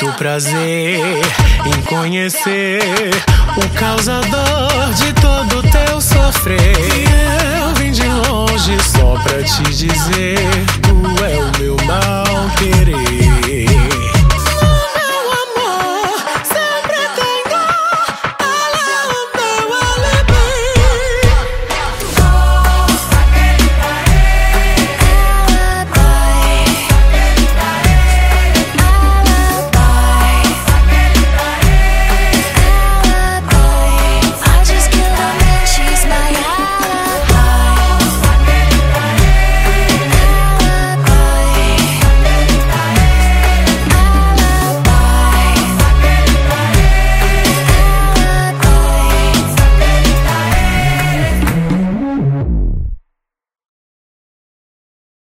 muito prazer em conhecer o causador de todo teu sofrer. E eu vim de longe só pra te dizer: tu é o meu mal querer.